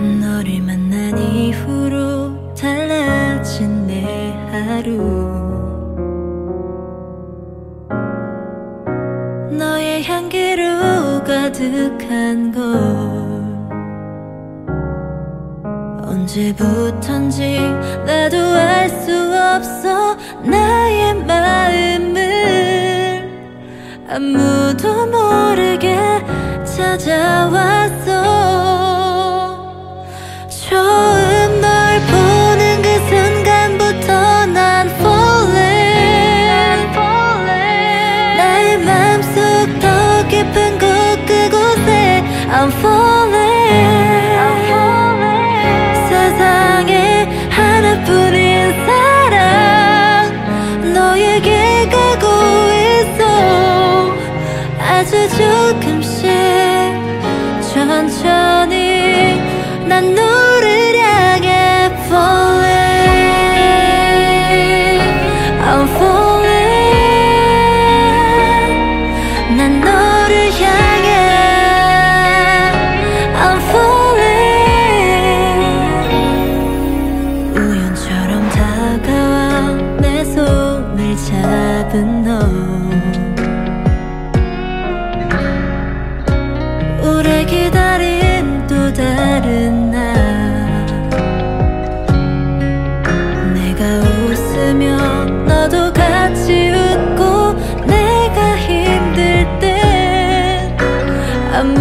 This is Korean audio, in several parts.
너를 만난 이후로 달라진 내 하루. 너의 향기로 가득한 걸. 언제부턴지 나도 알 수 없어 나의 마음을. 아무도 모르게 찾아왔어 보 같은 너. 오래 기다린 또 다른 나. 내가 웃으면 너도 같이 웃고 내가 힘들 때 아무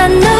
난 너.